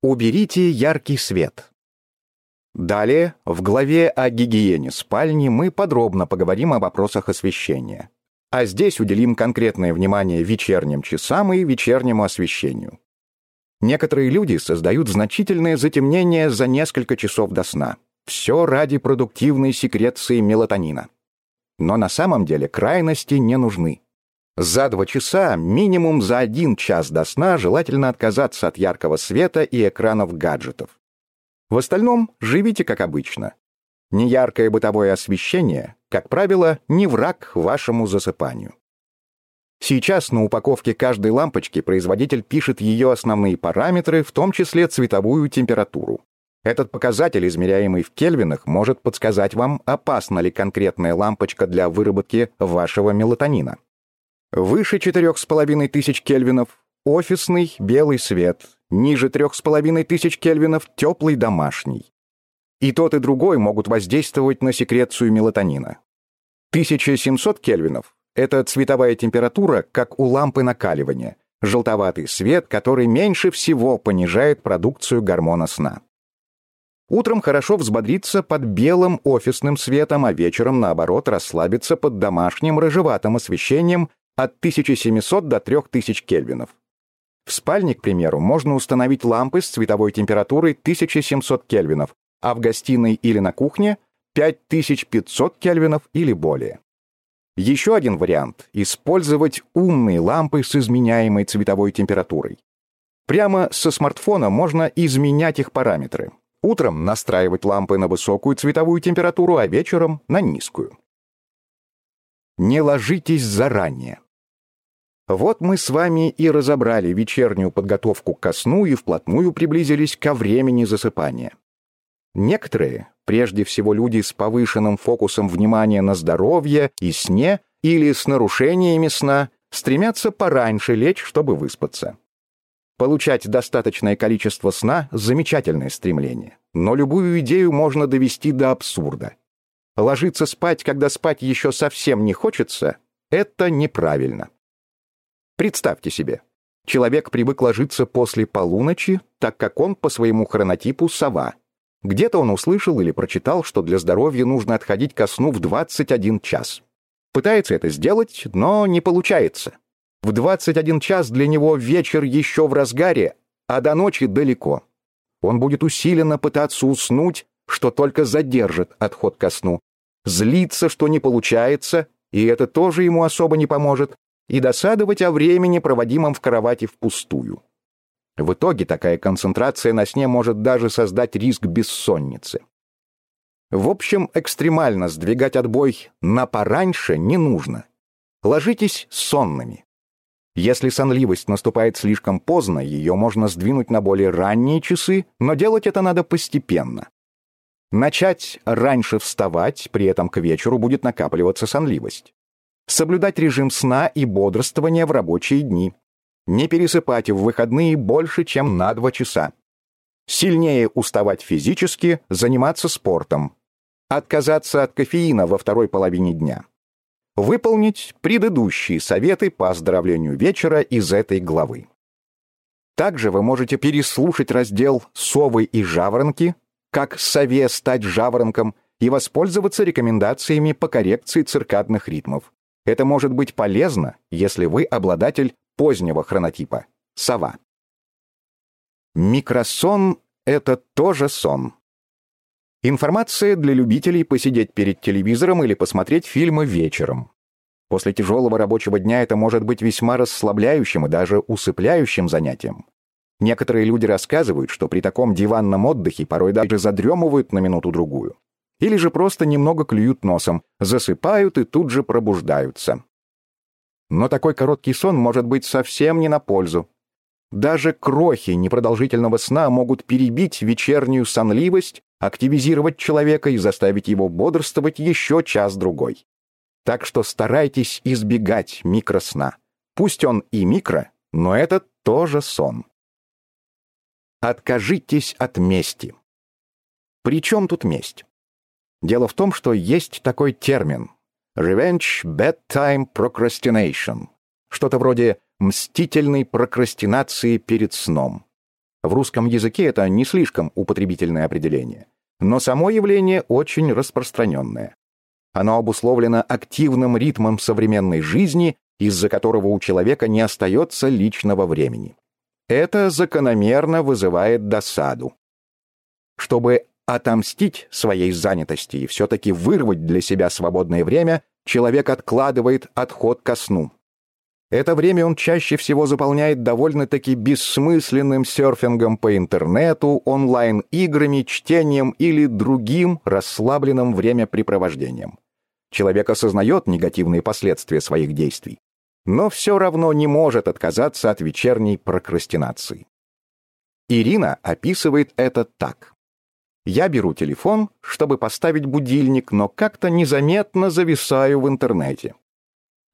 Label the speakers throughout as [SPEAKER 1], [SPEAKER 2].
[SPEAKER 1] Уберите яркий свет. Далее, в главе о гигиене спальни мы подробно поговорим о вопросах освещения. А здесь уделим конкретное внимание вечерним часам и вечернему освещению. Некоторые люди создают значительное затемнение за несколько часов до сна. Все ради продуктивной секреции мелатонина. Но на самом деле крайности не нужны. За два часа, минимум за один час до сна, желательно отказаться от яркого света и экранов гаджетов. В остальном живите как обычно. Неяркое бытовое освещение, как правило, не враг вашему засыпанию. Сейчас на упаковке каждой лампочки производитель пишет ее основные параметры, в том числе цветовую температуру. Этот показатель, измеряемый в кельвинах, может подсказать вам, опасна ли конкретная лампочка для выработки вашего мелатонина. Выше 4500 кельвинов — офисный белый свет, ниже 3500 кельвинов — теплый домашний. И тот, и другой могут воздействовать на секрецию мелатонина. 1700 кельвинов — это цветовая температура, как у лампы накаливания, желтоватый свет, который меньше всего понижает продукцию гормона сна. Утром хорошо взбодриться под белым офисным светом, а вечером, наоборот, расслабиться под домашним рыжеватым освещением от 1700 до 3000 кельвинов. В спальне, к примеру, можно установить лампы с цветовой температурой 1700 кельвинов, а в гостиной или на кухне 5500 кельвинов или более. Еще один вариант — использовать умные лампы с изменяемой цветовой температурой. Прямо со смартфона можно изменять их параметры. Утром настраивать лампы на высокую цветовую температуру, а вечером — на низкую. Не ложитесь заранее. Вот мы с вами и разобрали вечернюю подготовку ко сну и вплотную приблизились ко времени засыпания. Некоторые, прежде всего люди с повышенным фокусом внимания на здоровье и сне или с нарушениями сна, стремятся пораньше лечь, чтобы выспаться. Получать достаточное количество сна – замечательное стремление, но любую идею можно довести до абсурда. Ложиться спать, когда спать еще совсем не хочется – это неправильно. Представьте себе, человек привык ложиться после полуночи, так как он по своему хронотипу сова. Где-то он услышал или прочитал, что для здоровья нужно отходить ко сну в 21 час. Пытается это сделать, но не получается. В 21 час для него вечер еще в разгаре, а до ночи далеко. Он будет усиленно пытаться уснуть, что только задержит отход ко сну. Злиться, что не получается, и это тоже ему особо не поможет, и досадовать о времени, проводимом в кровати впустую. В итоге такая концентрация на сне может даже создать риск бессонницы. В общем, экстремально сдвигать отбой на пораньше не нужно. Ложитесь сонными. Если сонливость наступает слишком поздно, ее можно сдвинуть на более ранние часы, но делать это надо постепенно. Начать раньше вставать, при этом к вечеру будет накапливаться сонливость соблюдать режим сна и бодрствования в рабочие дни, не пересыпать в выходные больше, чем на 2 часа, сильнее уставать физически, заниматься спортом, отказаться от кофеина во второй половине дня, выполнить предыдущие советы по оздоровлению вечера из этой главы. Также вы можете переслушать раздел «Совы и жаворонки», как сове стать жаворонком и воспользоваться рекомендациями по коррекции циркадных ритмов. Это может быть полезно, если вы обладатель позднего хронотипа – сова. Микросон – это тоже сон. Информация для любителей посидеть перед телевизором или посмотреть фильмы вечером. После тяжелого рабочего дня это может быть весьма расслабляющим и даже усыпляющим занятием. Некоторые люди рассказывают, что при таком диванном отдыхе порой даже задремывают на минуту-другую или же просто немного клюют носом, засыпают и тут же пробуждаются. Но такой короткий сон может быть совсем не на пользу. Даже крохи непродолжительного сна могут перебить вечернюю сонливость, активизировать человека и заставить его бодрствовать еще час-другой. Так что старайтесь избегать микросна. Пусть он и микро, но это тоже сон. Откажитесь от мести. При чем тут месть? Дело в том, что есть такой термин «revenge bedtime procrastination», что-то вроде мстительной прокрастинации перед сном. В русском языке это не слишком употребительное определение, но само явление очень распространенное. Оно обусловлено активным ритмом современной жизни, из-за которого у человека не остается личного времени. Это закономерно вызывает досаду. Чтобы отомстить своей занятости и все-таки вырвать для себя свободное время, человек откладывает отход ко сну. Это время он чаще всего заполняет довольно-таки бессмысленным серфингом по интернету, онлайн-играми, чтением или другим расслабленным времяпрепровождением. Человек осознает негативные последствия своих действий, но все равно не может отказаться от вечерней прокрастинации. Ирина описывает это так. Я беру телефон, чтобы поставить будильник, но как-то незаметно зависаю в интернете.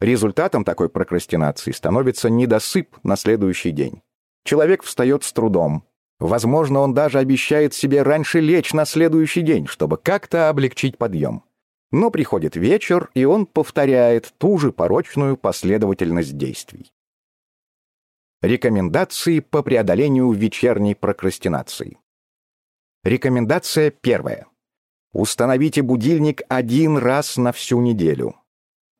[SPEAKER 1] Результатом такой прокрастинации становится недосып на следующий день. Человек встает с трудом. Возможно, он даже обещает себе раньше лечь на следующий день, чтобы как-то облегчить подъем. Но приходит вечер, и он повторяет ту же порочную последовательность действий. Рекомендации по преодолению вечерней прокрастинации. Рекомендация первая. Установите будильник один раз на всю неделю.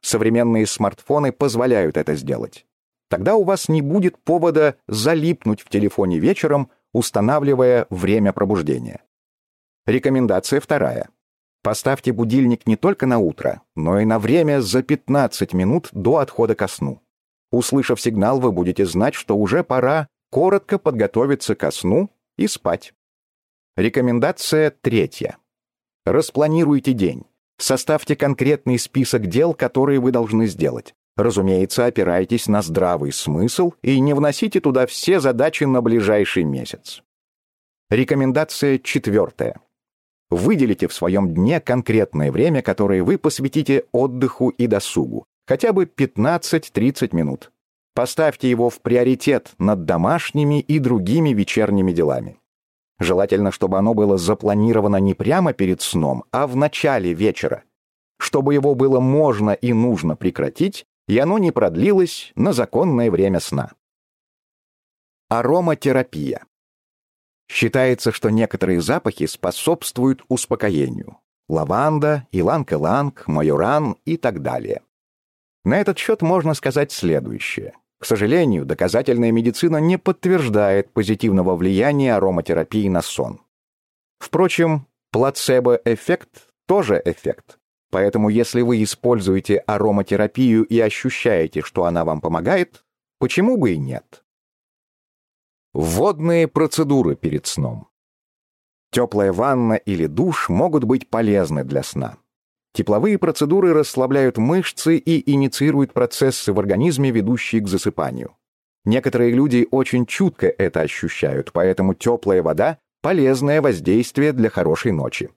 [SPEAKER 1] Современные смартфоны позволяют это сделать. Тогда у вас не будет повода залипнуть в телефоне вечером, устанавливая время пробуждения. Рекомендация вторая. Поставьте будильник не только на утро, но и на время за 15 минут до отхода ко сну. Услышав сигнал, вы будете знать, что уже пора коротко подготовиться ко сну и спать. Рекомендация третья. Распланируйте день. Составьте конкретный список дел, которые вы должны сделать. Разумеется, опирайтесь на здравый смысл и не вносите туда все задачи на ближайший месяц. Рекомендация четвертая. Выделите в своем дне конкретное время, которое вы посвятите отдыху и досугу, хотя бы 15-30 минут. Поставьте его в приоритет над домашними и другими вечерними делами. Желательно, чтобы оно было запланировано не прямо перед сном, а в начале вечера, чтобы его было можно и нужно прекратить, и оно не продлилось на законное время сна. Ароматерапия. Считается, что некоторые запахи способствуют успокоению. Лаванда, иланг-иланг, майоран и так далее. На этот счет можно сказать следующее. К сожалению, доказательная медицина не подтверждает позитивного влияния ароматерапии на сон. Впрочем, плацебо-эффект тоже эффект. Поэтому если вы используете ароматерапию и ощущаете, что она вам помогает, почему бы и нет? Водные процедуры перед сном. Теплая ванна или душ могут быть полезны для сна. Тепловые процедуры расслабляют мышцы и инициируют процессы в организме, ведущие к засыпанию. Некоторые люди очень чутко это ощущают, поэтому теплая вода – полезное воздействие для хорошей ночи.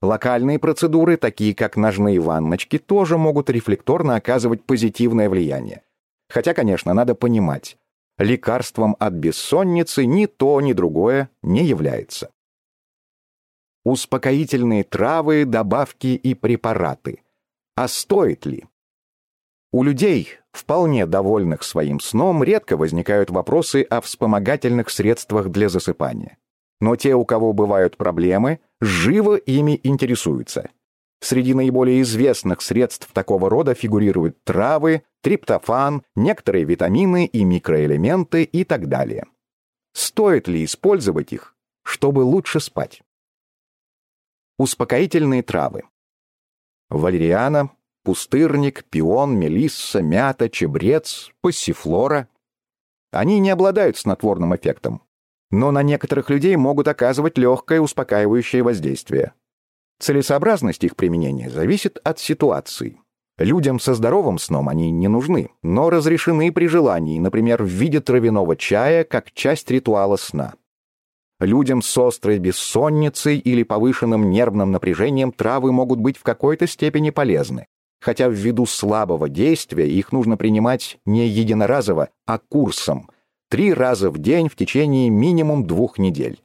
[SPEAKER 1] Локальные процедуры, такие как ножные ванночки, тоже могут рефлекторно оказывать позитивное влияние. Хотя, конечно, надо понимать, лекарством от бессонницы ни то, ни другое не является успокоительные травы, добавки и препараты. А стоит ли? У людей, вполне довольных своим сном, редко возникают вопросы о вспомогательных средствах для засыпания. Но те, у кого бывают проблемы, живо ими интересуются. Среди наиболее известных средств такого рода фигурируют травы, триптофан, некоторые витамины и микроэлементы и так далее. Стоит ли использовать их, чтобы лучше спать? Успокоительные травы. Валериана, пустырник, пион, мелисса, мята, чебрец, пассифлора. Они не обладают снотворным эффектом, но на некоторых людей могут оказывать легкое успокаивающее воздействие. Целесообразность их применения зависит от ситуации. Людям со здоровым сном они не нужны, но разрешены при желании, например, в виде травяного чая как часть ритуала сна. Людям с острой бессонницей или повышенным нервным напряжением травы могут быть в какой-то степени полезны, хотя ввиду слабого действия их нужно принимать не единоразово, а курсом, три раза в день в течение минимум двух недель.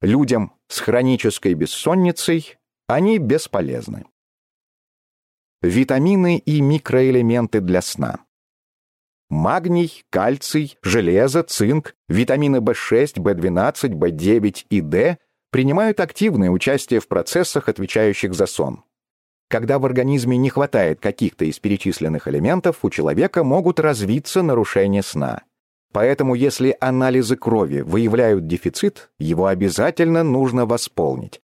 [SPEAKER 1] Людям с хронической бессонницей они бесполезны. Витамины и микроэлементы для сна. Магний, кальций, железо, цинк, витамины В6, В12, В9 и D принимают активное участие в процессах, отвечающих за сон. Когда в организме не хватает каких-то из перечисленных элементов, у человека могут развиться нарушения сна. Поэтому если анализы крови выявляют дефицит, его обязательно нужно восполнить.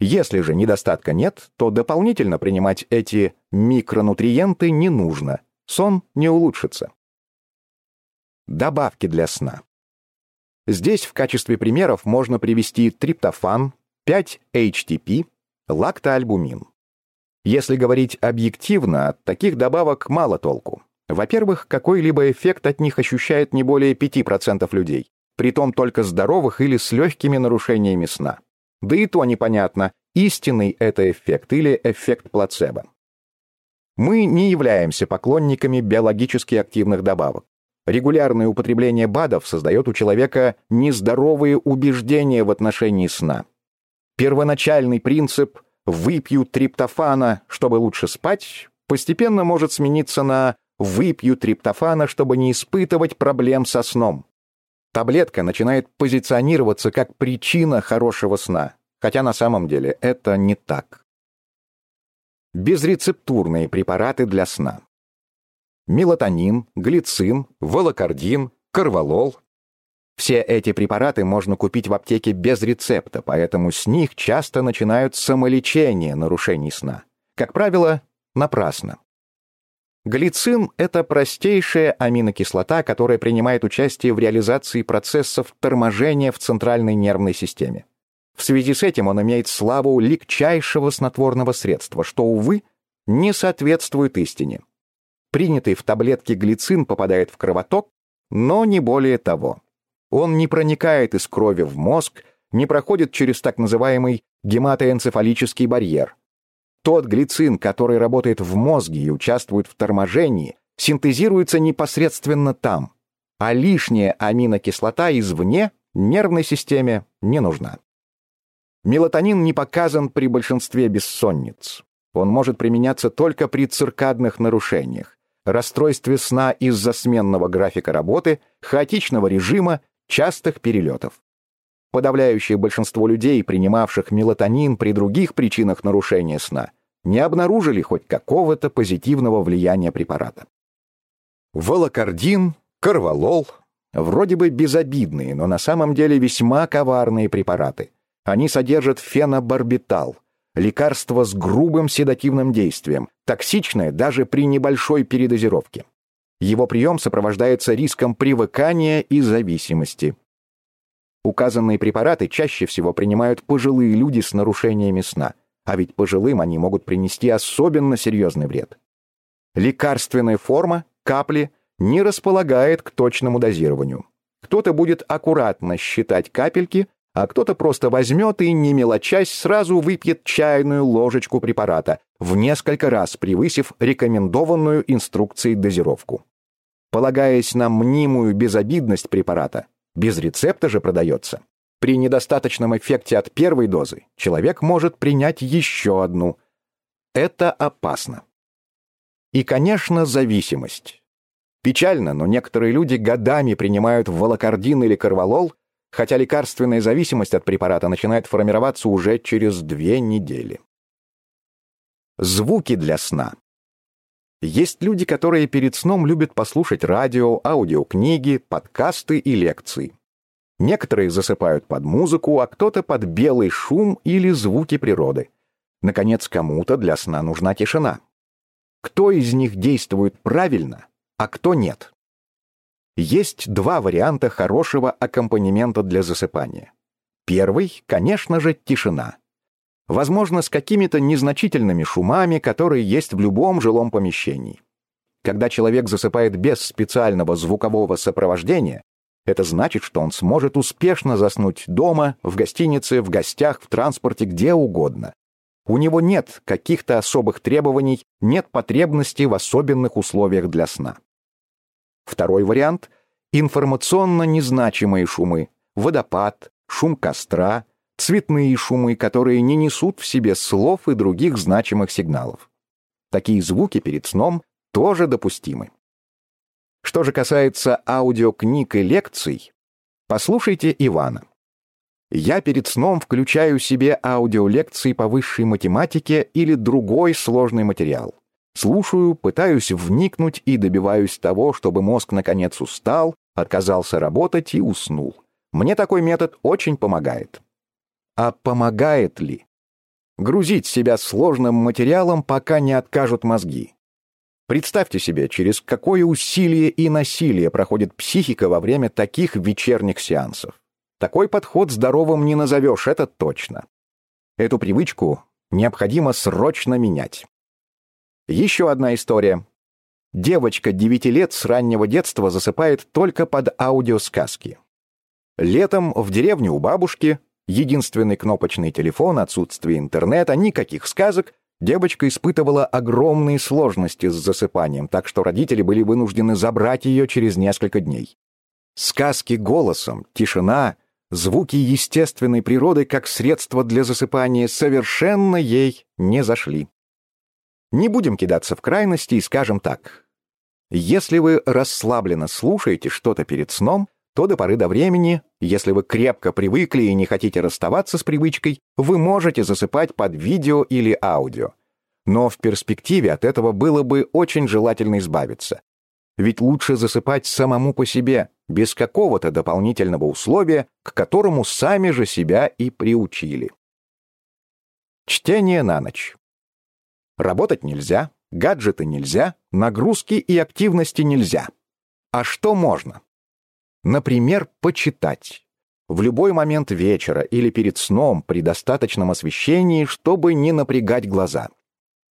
[SPEAKER 1] Если же недостатка нет, то дополнительно принимать эти микронутриенты не нужно. Сон не улучшится. Добавки для сна. Здесь в качестве примеров можно привести триптофан, 5-HTP, лактоальбумин. Если говорить объективно, от таких добавок мало толку. Во-первых, какой-либо эффект от них ощущает не более 5% людей, притом только здоровых или с легкими нарушениями сна. Да и то непонятно, истинный это эффект или эффект плацебо. Мы не являемся поклонниками биологически активных добавок. Регулярное употребление БАДов создает у человека нездоровые убеждения в отношении сна. Первоначальный принцип «выпью триптофана, чтобы лучше спать» постепенно может смениться на «выпью триптофана, чтобы не испытывать проблем со сном». Таблетка начинает позиционироваться как причина хорошего сна, хотя на самом деле это не так. Безрецептурные препараты для сна мелатонин, глицин, волокардин, карвалол. Все эти препараты можно купить в аптеке без рецепта, поэтому с них часто начинают самолечение нарушений сна. Как правило, напрасно. Глицин — это простейшая аминокислота, которая принимает участие в реализации процессов торможения в центральной нервной системе. В связи с этим он имеет славу легчайшего снотворного средства, что, увы, не соответствует истине. Принятый в таблетке глицин попадает в кровоток, но не более того. Он не проникает из крови в мозг, не проходит через так называемый гематоэнцефалический барьер. Тот глицин, который работает в мозге и участвует в торможении, синтезируется непосредственно там, а лишняя аминокислота извне нервной системе не нужна. Мелатонин не показан при большинстве бессонниц. Он может применяться только при циркадных нарушениях, расстройстве сна из-за сменного графика работы, хаотичного режима, частых перелетов. Подавляющее большинство людей, принимавших мелатонин при других причинах нарушения сна, не обнаружили хоть какого-то позитивного влияния препарата. Волокардин, карвалол — вроде бы безобидные, но на самом деле весьма коварные препараты. Они содержат фенобарбитал, лекарство с грубым седативным действием, токсичное даже при небольшой передозировке. Его прием сопровождается риском привыкания и зависимости. Указанные препараты чаще всего принимают пожилые люди с нарушениями сна, а ведь пожилым они могут принести особенно серьезный вред. Лекарственная форма, капли, не располагает к точному дозированию. Кто-то будет аккуратно считать капельки, а кто-то просто возьмет и, не мелочась, сразу выпьет чайную ложечку препарата, в несколько раз превысив рекомендованную инструкцией дозировку. Полагаясь на мнимую безобидность препарата, без рецепта же продается. При недостаточном эффекте от первой дозы человек может принять еще одну. Это опасно. И, конечно, зависимость. Печально, но некоторые люди годами принимают волокардин или карвалол, хотя лекарственная зависимость от препарата начинает формироваться уже через две недели. Звуки для сна. Есть люди, которые перед сном любят послушать радио, аудиокниги, подкасты и лекции. Некоторые засыпают под музыку, а кто-то под белый шум или звуки природы. Наконец, кому-то для сна нужна тишина. Кто из них действует правильно, а кто нет? Есть два варианта хорошего аккомпанемента для засыпания. Первый, конечно же, тишина. Возможно, с какими-то незначительными шумами, которые есть в любом жилом помещении. Когда человек засыпает без специального звукового сопровождения, это значит, что он сможет успешно заснуть дома, в гостинице, в гостях, в транспорте, где угодно. У него нет каких-то особых требований, нет потребности в особенных условиях для сна. Второй вариант — информационно незначимые шумы, водопад, шум костра, цветные шумы, которые не несут в себе слов и других значимых сигналов. Такие звуки перед сном тоже допустимы. Что же касается аудиокниг и лекций, послушайте Ивана. Я перед сном включаю себе аудиолекции по высшей математике или другой сложный материал. Слушаю, пытаюсь вникнуть и добиваюсь того, чтобы мозг наконец устал, отказался работать и уснул. Мне такой метод очень помогает. А помогает ли? Грузить себя сложным материалом, пока не откажут мозги. Представьте себе, через какое усилие и насилие проходит психика во время таких вечерних сеансов. Такой подход здоровым не назовешь, это точно. Эту привычку необходимо срочно менять. Еще одна история. Девочка 9 лет с раннего детства засыпает только под аудиосказки. Летом в деревне у бабушки единственный кнопочный телефон, отсутствие интернета, никаких сказок, девочка испытывала огромные сложности с засыпанием, так что родители были вынуждены забрать ее через несколько дней. Сказки голосом, тишина, звуки естественной природы как средство для засыпания совершенно ей не зашли. Не будем кидаться в крайности и скажем так. Если вы расслабленно слушаете что-то перед сном, то до поры до времени, если вы крепко привыкли и не хотите расставаться с привычкой, вы можете засыпать под видео или аудио. Но в перспективе от этого было бы очень желательно избавиться. Ведь лучше засыпать самому по себе, без какого-то дополнительного условия, к которому сами же себя и приучили. Чтение на ночь. Работать нельзя, гаджеты нельзя, нагрузки и активности нельзя. А что можно? Например, почитать. В любой момент вечера или перед сном при достаточном освещении, чтобы не напрягать глаза.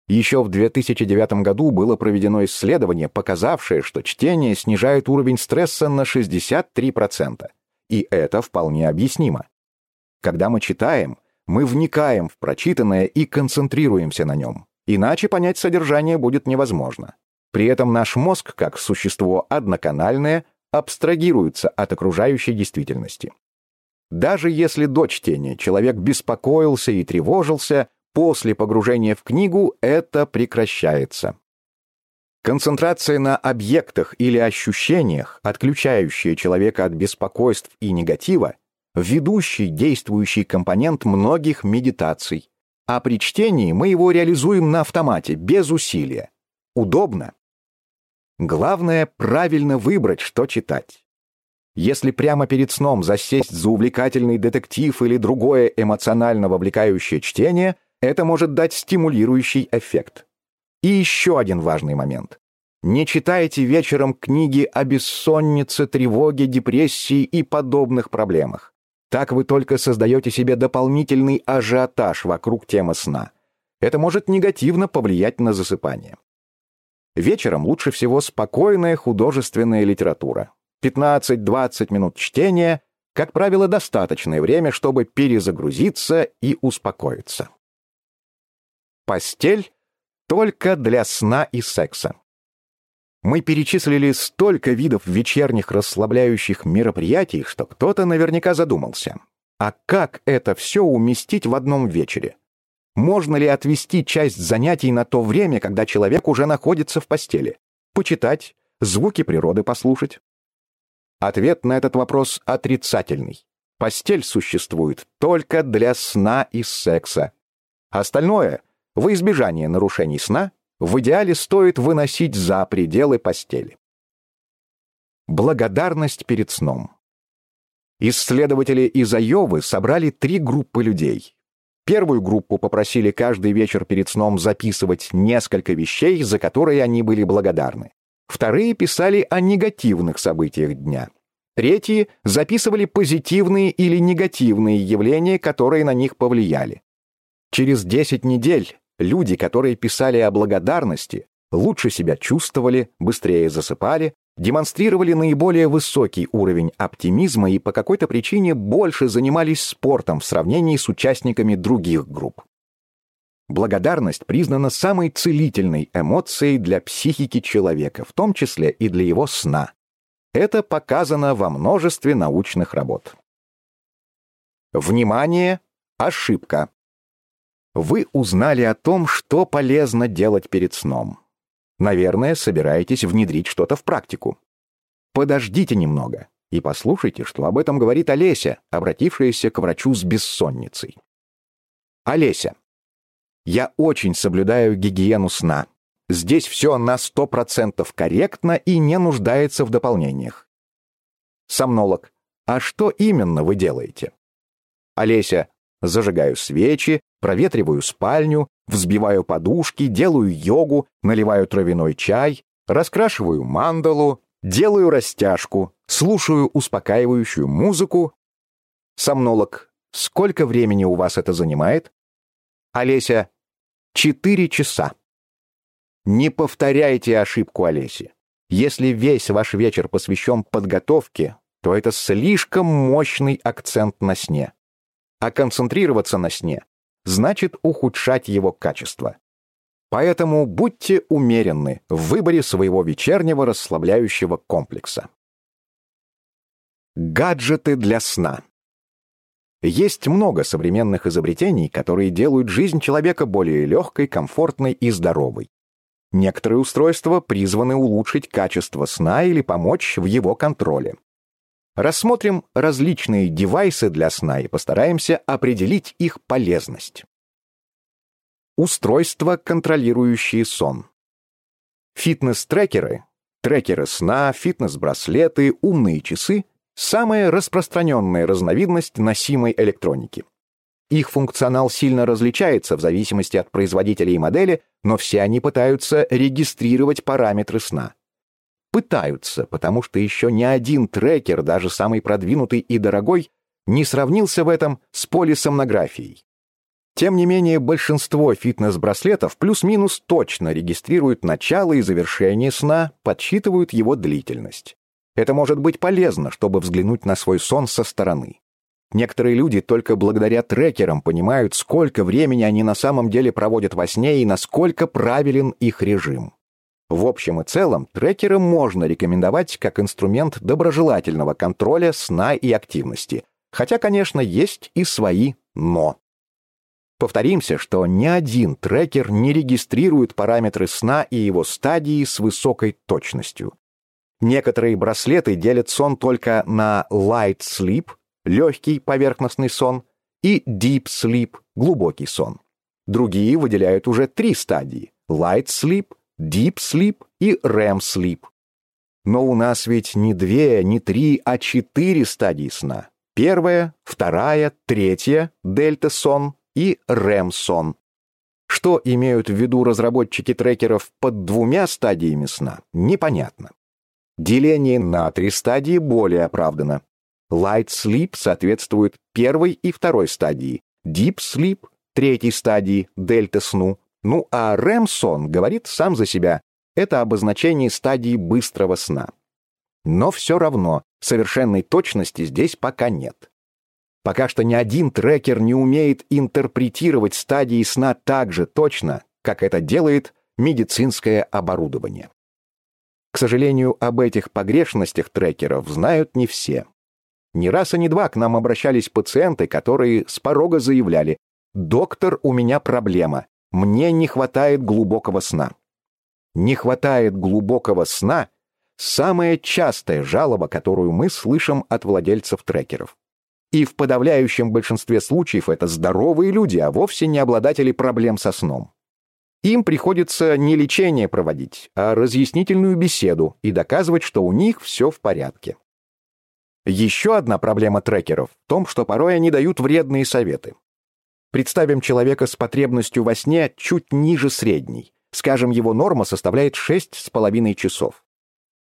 [SPEAKER 1] Еще в 2009 году было проведено исследование, показавшее, что чтение снижает уровень стресса на 63%. И это вполне объяснимо. Когда мы читаем, мы вникаем в прочитанное и концентрируемся на нем. Иначе понять содержание будет невозможно. При этом наш мозг, как существо одноканальное, абстрагируется от окружающей действительности. Даже если до чтения человек беспокоился и тревожился, после погружения в книгу это прекращается. Концентрация на объектах или ощущениях, отключающая человека от беспокойств и негатива, ведущий действующий компонент многих медитаций, а при чтении мы его реализуем на автомате, без усилия. Удобно. Главное — правильно выбрать, что читать. Если прямо перед сном засесть за увлекательный детектив или другое эмоционально вовлекающее чтение, это может дать стимулирующий эффект. И еще один важный момент. Не читайте вечером книги о бессоннице, тревоге, депрессии и подобных проблемах. Так вы только создаете себе дополнительный ажиотаж вокруг темы сна. Это может негативно повлиять на засыпание. Вечером лучше всего спокойная художественная литература. 15-20 минут чтения, как правило, достаточное время, чтобы перезагрузиться и успокоиться. Постель только для сна и секса. Мы перечислили столько видов вечерних расслабляющих мероприятий, что кто-то наверняка задумался. А как это все уместить в одном вечере? Можно ли отвести часть занятий на то время, когда человек уже находится в постели? Почитать, звуки природы послушать? Ответ на этот вопрос отрицательный. Постель существует только для сна и секса. Остальное, во избежание нарушений сна, в идеале стоит выносить за пределы постели. Благодарность перед сном. Исследователи из Айовы собрали три группы людей. Первую группу попросили каждый вечер перед сном записывать несколько вещей, за которые они были благодарны. Вторые писали о негативных событиях дня. Третьи записывали позитивные или негативные явления, которые на них повлияли. Через 10 недель Люди, которые писали о благодарности, лучше себя чувствовали, быстрее засыпали, демонстрировали наиболее высокий уровень оптимизма и по какой-то причине больше занимались спортом в сравнении с участниками других групп. Благодарность признана самой целительной эмоцией для психики человека, в том числе и для его сна. Это показано во множестве научных работ. Внимание! Ошибка! Вы узнали о том, что полезно делать перед сном. Наверное, собираетесь внедрить что-то в практику. подождите немного и послушайте, что об этом говорит Олеся, обратившаяся к врачу с бессонницей. Олеся. Я очень соблюдаю гигиену сна. Здесь все на сто процентов корректно и не нуждается в дополнениях. Сомнолог. А что именно вы делаете? Олеся. Зажигаю свечи, проветриваю спальню, взбиваю подушки, делаю йогу, наливаю травяной чай, раскрашиваю мандалу, делаю растяжку, слушаю успокаивающую музыку. Сомнолог. Сколько времени у вас это занимает? Олеся. Четыре часа. Не повторяйте ошибку Олеси. Если весь ваш вечер посвящен подготовке, то это слишком мощный акцент на сне. А концентрироваться на сне значит ухудшать его качество. Поэтому будьте умеренны в выборе своего вечернего расслабляющего комплекса. Гаджеты для сна. Есть много современных изобретений, которые делают жизнь человека более легкой, комфортной и здоровой. Некоторые устройства призваны улучшить качество сна или помочь в его контроле. Рассмотрим различные девайсы для сна и постараемся определить их полезность. Устройства, контролирующие сон. Фитнес-трекеры, трекеры сна, фитнес-браслеты, умные часы – самая распространенная разновидность носимой электроники. Их функционал сильно различается в зависимости от производителя и модели, но все они пытаются регистрировать параметры сна. Пытаются, потому что еще ни один трекер, даже самый продвинутый и дорогой, не сравнился в этом с полисомнографией. Тем не менее, большинство фитнес-браслетов плюс-минус точно регистрируют начало и завершение сна, подсчитывают его длительность. Это может быть полезно, чтобы взглянуть на свой сон со стороны. Некоторые люди только благодаря трекерам понимают, сколько времени они на самом деле проводят во сне и насколько правилен их режим. В общем и целом, трекеры можно рекомендовать как инструмент доброжелательного контроля сна и активности, хотя, конечно, есть и свои «но». Повторимся, что ни один трекер не регистрирует параметры сна и его стадии с высокой точностью. Некоторые браслеты делят сон только на light sleep, легкий поверхностный сон, и deep sleep, глубокий сон. Другие выделяют уже три стадии – light sleep, deep sleep и REM sleep. Но у нас ведь не две, не три, а четыре стадии сна. Первая, вторая, третья – дельта-сон и REM-сон. Что имеют в виду разработчики трекеров под двумя стадиями сна, непонятно. Деление на три стадии более оправдано. Light Sleep соответствует первой и второй стадии, Deep Sleep — третьей стадии, дельта-сну. Ну а REM-сон говорит сам за себя. Это обозначение стадии быстрого сна. Но все равно совершенной точности здесь пока нет. Пока что ни один трекер не умеет интерпретировать стадии сна так же точно, как это делает медицинское оборудование. К сожалению, об этих погрешностях трекеров знают не все. Не раз и не два к нам обращались пациенты, которые с порога заявляли «Доктор, у меня проблема. Мне не хватает глубокого сна». Не хватает глубокого сна – самая частая жалоба, которую мы слышим от владельцев трекеров. И в подавляющем большинстве случаев это здоровые люди, а вовсе не обладатели проблем со сном. Им приходится не лечение проводить, а разъяснительную беседу и доказывать, что у них все в порядке. Еще одна проблема трекеров в том, что порой они дают вредные советы. Представим человека с потребностью во сне чуть ниже средней. Скажем, его норма составляет 6,5 часов.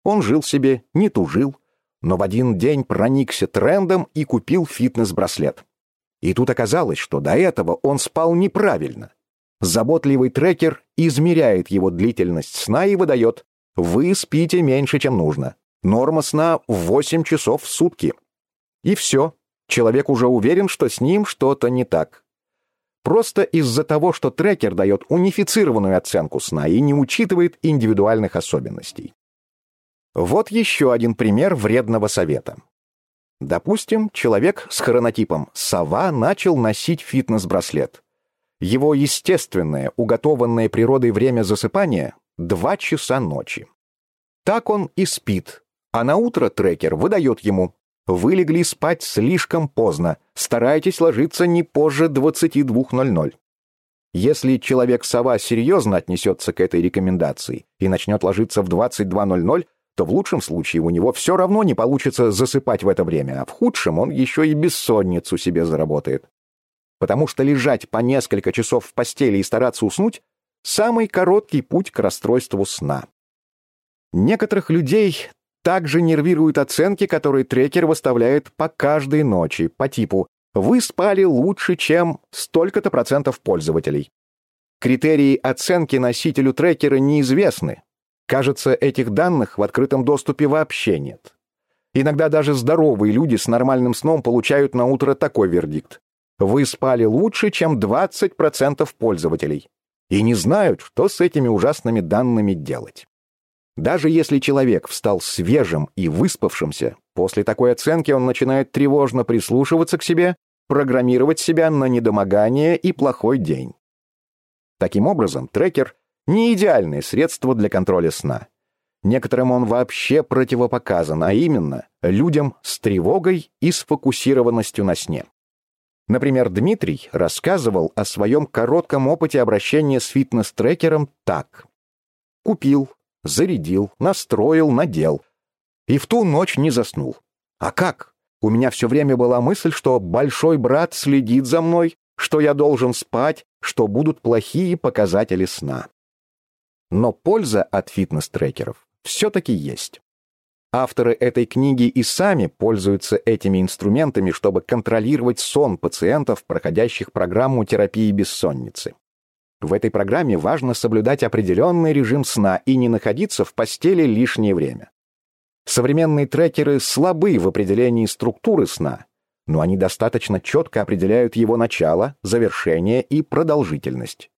[SPEAKER 1] Он жил себе, не тужил, но в один день проникся трендом и купил фитнес-браслет. И тут оказалось, что до этого он спал неправильно. Заботливый трекер измеряет его длительность сна и выдает «Вы спите меньше, чем нужно. Норма сна 8 часов в сутки». И все. Человек уже уверен, что с ним что-то не так. Просто из-за того, что трекер дает унифицированную оценку сна и не учитывает индивидуальных особенностей. Вот еще один пример вредного совета. Допустим, человек с хронотипом «сова» начал носить фитнес-браслет. Его естественное, уготованное природой время засыпания — 2 часа ночи. Так он и спит, А на утро трекер выдает ему «Вы легли спать слишком поздно, старайтесь ложиться не позже 22.00». Если человек-сова серьезно отнесется к этой рекомендации и начнет ложиться в 22.00, то в лучшем случае у него все равно не получится засыпать в это время, а в худшем он еще и бессонницу себе заработает. Потому что лежать по несколько часов в постели и стараться уснуть – самый короткий путь к расстройству сна. Некоторых людей также нервируют оценки, которые трекер выставляет по каждой ночи, по типу вы спали лучше, чем столько-то процентов пользователей. Критерии оценки носителю трекера неизвестны. Кажется, этих данных в открытом доступе вообще нет. Иногда даже здоровые люди с нормальным сном получают на утро такой вердикт. Вы спали лучше, чем 20% пользователей. И не знают, что с этими ужасными данными делать. Даже если человек встал свежим и выспавшимся, после такой оценки он начинает тревожно прислушиваться к себе, программировать себя на недомогание и плохой день. Таким образом, трекер — не идеальное средство для контроля сна. Некоторым он вообще противопоказан, а именно людям с тревогой и сфокусированностью на сне. Например, Дмитрий рассказывал о своем коротком опыте обращения с фитнес-трекером так. Купил, зарядил, настроил, надел. И в ту ночь не заснул. А как? У меня все время была мысль, что большой брат следит за мной, что я должен спать, что будут плохие показатели сна. Но польза от фитнес-трекеров все-таки есть. Авторы этой книги и сами пользуются этими инструментами, чтобы контролировать сон пациентов, проходящих программу терапии бессонницы. В этой программе важно соблюдать определенный режим сна и не находиться в постели лишнее время. Современные трекеры слабы в определении структуры сна, но они достаточно четко определяют его начало, завершение и продолжительность.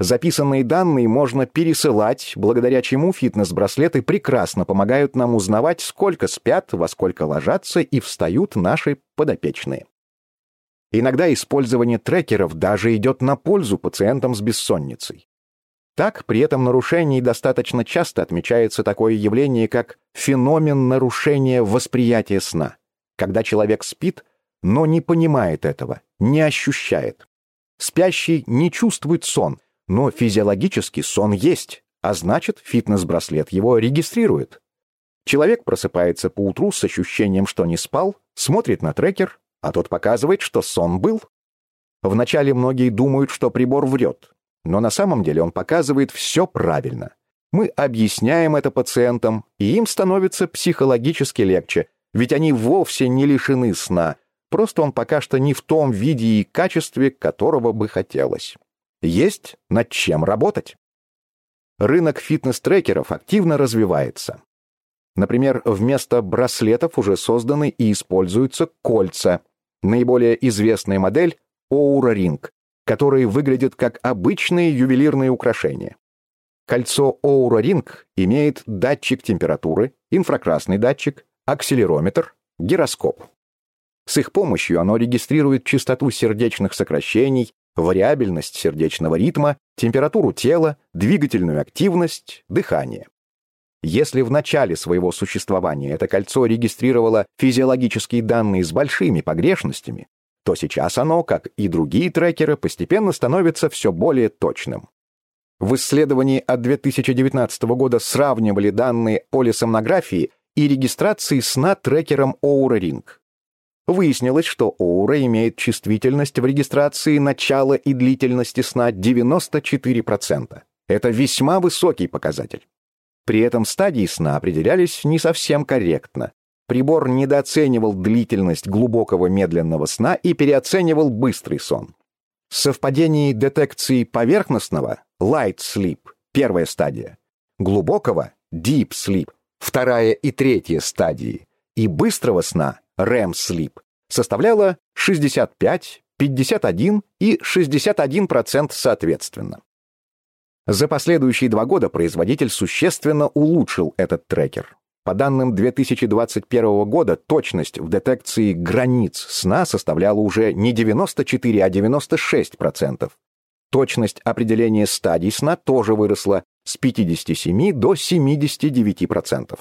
[SPEAKER 1] Записанные данные можно пересылать, благодаря чему фитнес-браслеты прекрасно помогают нам узнавать, сколько спят, во сколько ложатся и встают наши подопечные. Иногда использование трекеров даже идет на пользу пациентам с бессонницей. Так, при этом нарушении достаточно часто отмечается такое явление, как феномен нарушения восприятия сна, когда человек спит, но не понимает этого, не ощущает. Спящий не чувствует сон, но физиологически сон есть, а значит, фитнес-браслет его регистрирует. Человек просыпается по утру с ощущением, что не спал, смотрит на трекер, а тот показывает, что сон был. Вначале многие думают, что прибор врет, но на самом деле он показывает все правильно. Мы объясняем это пациентам, и им становится психологически легче, ведь они вовсе не лишены сна, просто он пока что не в том виде и качестве, которого бы хотелось. Есть над чем работать. Рынок фитнес-трекеров активно развивается. Например, вместо браслетов уже созданы и используются кольца – Наиболее известная модель — Oura Ring, которые выглядят как обычные ювелирные украшения. Кольцо Oura Ring имеет датчик температуры, инфракрасный датчик, акселерометр, гироскоп. С их помощью оно регистрирует частоту сердечных сокращений, вариабельность сердечного ритма, температуру тела, двигательную активность, дыхание. Если в начале своего существования это кольцо регистрировало физиологические данные с большими погрешностями, то сейчас оно, как и другие трекеры, постепенно становится все более точным. В исследовании от 2019 года сравнивали данные полисомнографии и регистрации сна трекером Oura Ring. Выяснилось, что Oura имеет чувствительность в регистрации начала и длительности сна 94%. Это весьма высокий показатель. При этом стадии сна определялись не совсем корректно. Прибор недооценивал длительность глубокого медленного сна и переоценивал быстрый сон. Совпадение детекции поверхностного – light sleep, первая стадия, глубокого – deep sleep, вторая и третья стадии, и быстрого сна – REM sleep, составляло 65, 51 и 61% соответственно. За последующие два года производитель существенно улучшил этот трекер. По данным 2021 года, точность в детекции границ сна составляла уже не 94, а 96%. Точность определения стадий сна тоже выросла с 57 до 79%.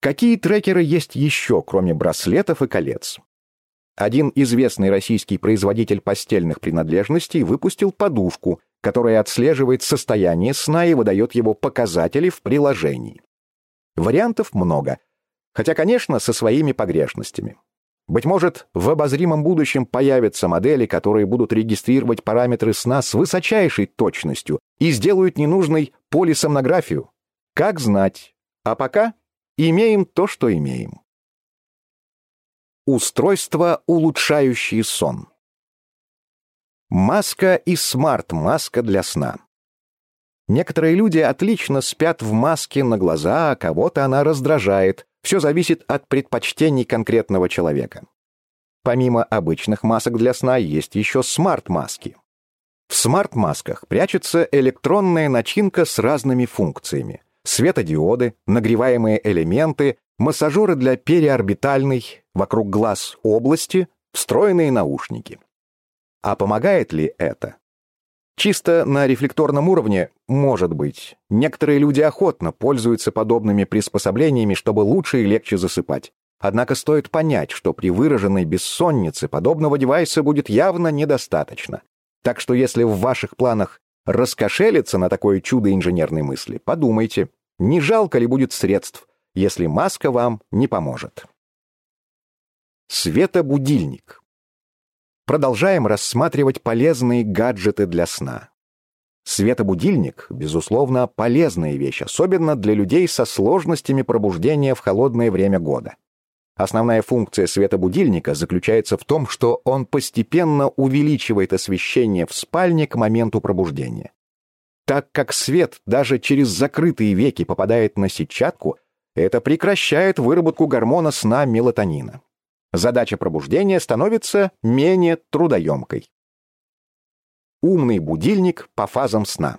[SPEAKER 1] Какие трекеры есть еще, кроме браслетов и колец? Один известный российский производитель постельных принадлежностей выпустил подушку, которая отслеживает состояние сна и выдает его показатели в приложении. Вариантов много, хотя, конечно, со своими погрешностями. Быть может, в обозримом будущем появятся модели, которые будут регистрировать параметры сна с высочайшей точностью и сделают ненужной полисомнографию. Как знать. А пока имеем то, что имеем. Устройства, улучшающие сон. Маска и смарт-маска для сна. Некоторые люди отлично спят в маске на глаза, а кого-то она раздражает. Все зависит от предпочтений конкретного человека. Помимо обычных масок для сна есть еще смарт-маски. В смарт-масках прячется электронная начинка с разными функциями. Светодиоды, нагреваемые элементы, массажеры для периорбитальной, вокруг глаз области, встроенные наушники. А помогает ли это? Чисто на рефлекторном уровне, может быть. Некоторые люди охотно пользуются подобными приспособлениями, чтобы лучше и легче засыпать. Однако стоит понять, что при выраженной бессоннице подобного девайса будет явно недостаточно. Так что если в ваших планах раскошелиться на такое чудо инженерной мысли, подумайте, не жалко ли будет средств, если маска вам не поможет. Светобудильник. Продолжаем рассматривать полезные гаджеты для сна. Светобудильник, безусловно, полезная вещь, особенно для людей со сложностями пробуждения в холодное время года. Основная функция светобудильника заключается в том, что он постепенно увеличивает освещение в спальне к моменту пробуждения. Так как свет даже через закрытые веки попадает на сетчатку, это прекращает выработку гормона сна мелатонина. Задача пробуждения становится менее трудоемкой. Умный будильник по фазам сна.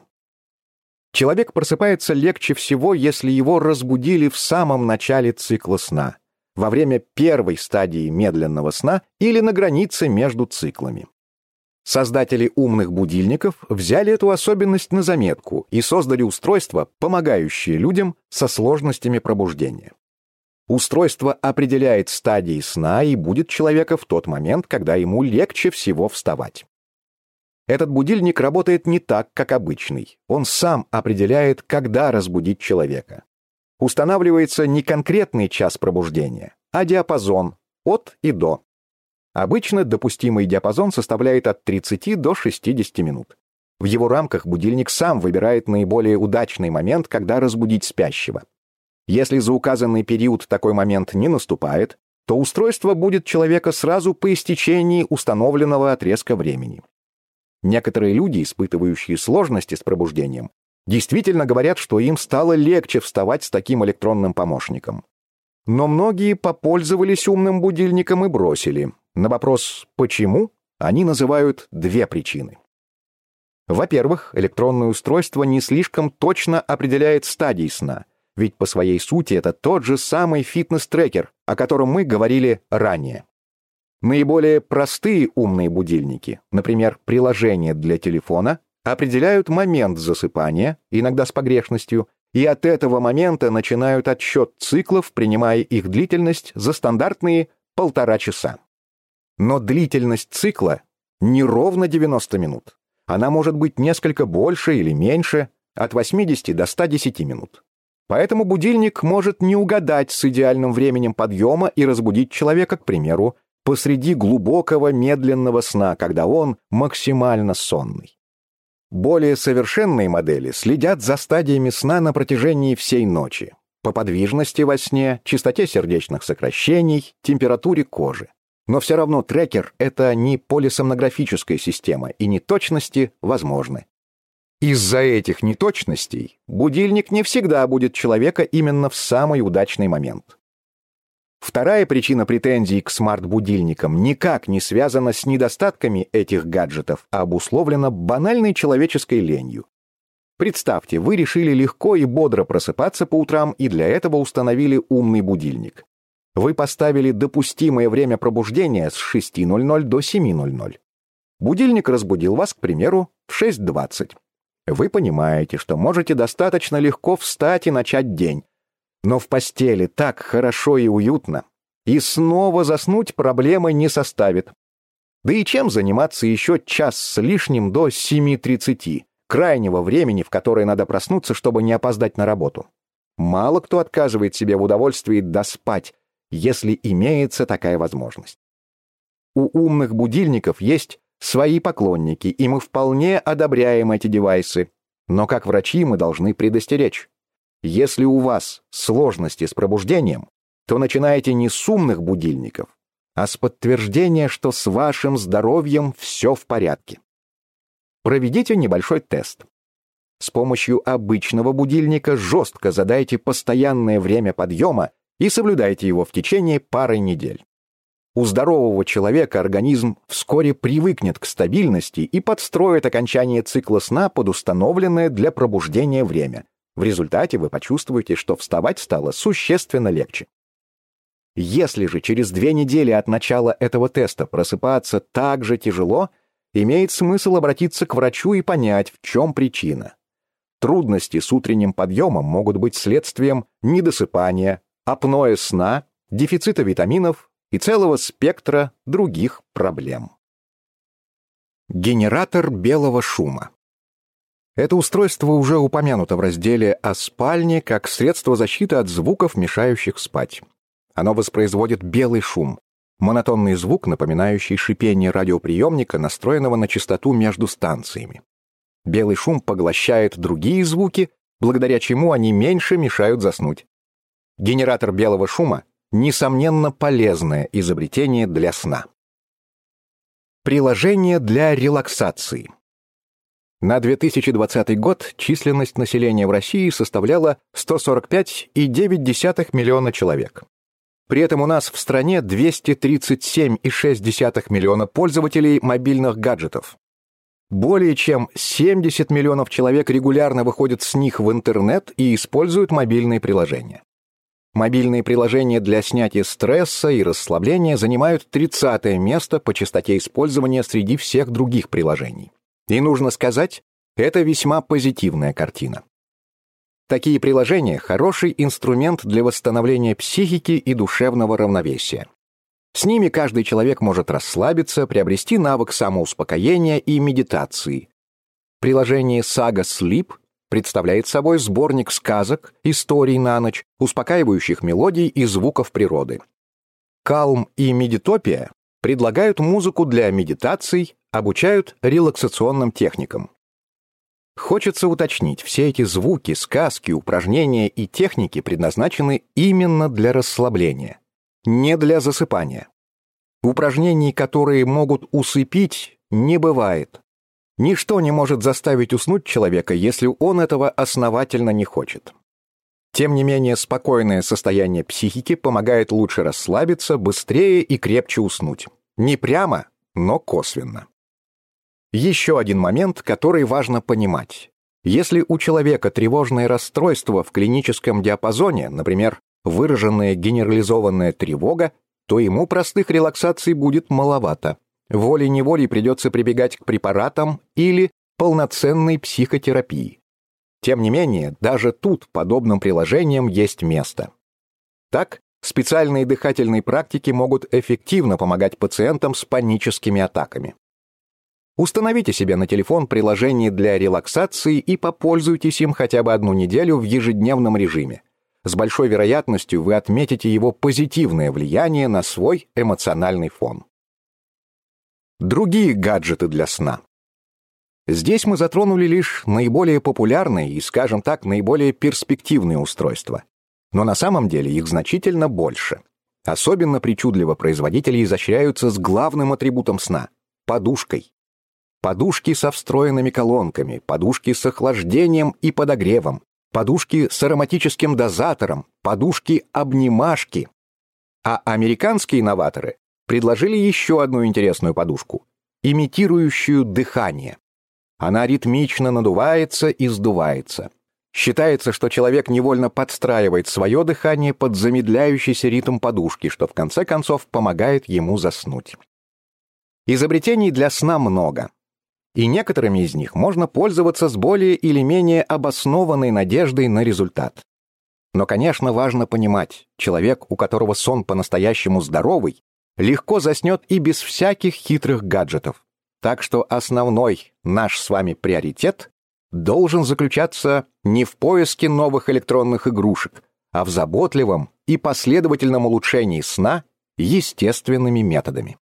[SPEAKER 1] Человек просыпается легче всего, если его разбудили в самом начале цикла сна, во время первой стадии медленного сна или на границе между циклами. Создатели умных будильников взяли эту особенность на заметку и создали устройство, помогающее людям со сложностями пробуждения. Устройство определяет стадии сна и будет человека в тот момент, когда ему легче всего вставать. Этот будильник работает не так, как обычный. Он сам определяет, когда разбудить человека. Устанавливается не конкретный час пробуждения, а диапазон от и до. Обычно допустимый диапазон составляет от 30 до 60 минут. В его рамках будильник сам выбирает наиболее удачный момент, когда разбудить спящего. Если за указанный период такой момент не наступает, то устройство будет человека сразу по истечении установленного отрезка времени. Некоторые люди, испытывающие сложности с пробуждением, действительно говорят, что им стало легче вставать с таким электронным помощником. Но многие попользовались умным будильником и бросили. На вопрос «почему?» они называют две причины. Во-первых, электронное устройство не слишком точно определяет стадии сна – ведь по своей сути это тот же самый фитнес-трекер, о котором мы говорили ранее. Наиболее простые умные будильники, например, приложения для телефона, определяют момент засыпания, иногда с погрешностью, и от этого момента начинают отсчет циклов, принимая их длительность за стандартные полтора часа. Но длительность цикла не ровно 90 минут. Она может быть несколько больше или меньше, от 80 до 110 минут. Поэтому будильник может не угадать с идеальным временем подъема и разбудить человека, к примеру, посреди глубокого медленного сна, когда он максимально сонный. Более совершенные модели следят за стадиями сна на протяжении всей ночи, по подвижности во сне, частоте сердечных сокращений, температуре кожи. Но все равно трекер — это не полисомнографическая система, и неточности возможны. Из-за этих неточностей будильник не всегда будет человека именно в самый удачный момент. Вторая причина претензий к смарт-будильникам никак не связана с недостатками этих гаджетов, а обусловлена банальной человеческой ленью. Представьте, вы решили легко и бодро просыпаться по утрам и для этого установили умный будильник. Вы поставили допустимое время пробуждения с 6.00 до 7.00. Будильник разбудил вас, к примеру, в 6.20. Вы понимаете, что можете достаточно легко встать и начать день. Но в постели так хорошо и уютно. И снова заснуть проблемы не составит. Да и чем заниматься еще час с лишним до 7.30, крайнего времени, в которое надо проснуться, чтобы не опоздать на работу? Мало кто отказывает себе в удовольствии доспать, если имеется такая возможность. У умных будильников есть свои поклонники, и мы вполне одобряем эти девайсы. Но как врачи мы должны предостеречь. Если у вас сложности с пробуждением, то начинайте не с умных будильников, а с подтверждения, что с вашим здоровьем все в порядке. Проведите небольшой тест. С помощью обычного будильника жестко задайте постоянное время подъема и соблюдайте его в течение пары недель. У здорового человека организм вскоре привыкнет к стабильности и подстроит окончание цикла сна под установленное для пробуждения время. В результате вы почувствуете, что вставать стало существенно легче. Если же через две недели от начала этого теста просыпаться так же тяжело, имеет смысл обратиться к врачу и понять, в чем причина. Трудности с утренним подъемом могут быть следствием недосыпания, апноэ сна, дефицита витаминов и целого спектра других проблем. Генератор белого шума. Это устройство уже упомянуто в разделе о спальне как средство защиты от звуков, мешающих спать. Оно воспроизводит белый шум, монотонный звук, напоминающий шипение радиоприемника, настроенного на частоту между станциями. Белый шум поглощает другие звуки, благодаря чему они меньше мешают заснуть. Генератор белого шума — несомненно полезное изобретение для сна. Приложение для релаксации. На 2020 год численность населения в России составляла 145,9 миллиона человек. При этом у нас в стране 237,6 миллиона пользователей мобильных гаджетов. Более чем 70 миллионов человек регулярно выходят с них в интернет и используют мобильные приложения. Мобильные приложения для снятия стресса и расслабления занимают 30 место по частоте использования среди всех других приложений. И нужно сказать, это весьма позитивная картина. Такие приложения – хороший инструмент для восстановления психики и душевного равновесия. С ними каждый человек может расслабиться, приобрести навык самоуспокоения и медитации. Приложение Saga Sleep представляет собой сборник сказок, историй на ночь, успокаивающих мелодий и звуков природы. Calm и Медитопия предлагают музыку для медитаций, обучают релаксационным техникам. Хочется уточнить, все эти звуки, сказки, упражнения и техники предназначены именно для расслабления, не для засыпания. Упражнений, которые могут усыпить, не бывает. Ничто не может заставить уснуть человека, если он этого основательно не хочет. Тем не менее, спокойное состояние психики помогает лучше расслабиться, быстрее и крепче уснуть. Не прямо, но косвенно. Еще один момент, который важно понимать. Если у человека тревожное расстройство в клиническом диапазоне, например, выраженная генерализованная тревога, то ему простых релаксаций будет маловато. Волей-неволей придется прибегать к препаратам или полноценной психотерапии. Тем не менее, даже тут подобным приложениям есть место. Так, специальные дыхательные практики могут эффективно помогать пациентам с паническими атаками. Установите себе на телефон приложение для релаксации и попользуйтесь им хотя бы одну неделю в ежедневном режиме. С большой вероятностью вы отметите его позитивное влияние на свой эмоциональный фон. Другие гаджеты для сна. Здесь мы затронули лишь наиболее популярные и, скажем так, наиболее перспективные устройства. Но на самом деле их значительно больше. Особенно причудливо производители изощряются с главным атрибутом сна — подушкой. Подушки со встроенными колонками, подушки с охлаждением и подогревом, подушки с ароматическим дозатором, подушки-обнимашки. А американские новаторы предложили еще одну интересную подушку, имитирующую дыхание. Она ритмично надувается и сдувается. Считается, что человек невольно подстраивает свое дыхание под замедляющийся ритм подушки, что в конце концов помогает ему заснуть. Изобретений для сна много и некоторыми из них можно пользоваться с более или менее обоснованной надеждой на результат. Но, конечно, важно понимать, человек, у которого сон по-настоящему здоровый, легко заснет и без всяких хитрых гаджетов. Так что основной наш с вами приоритет должен заключаться не в поиске новых электронных игрушек, а в заботливом и последовательном улучшении сна естественными методами.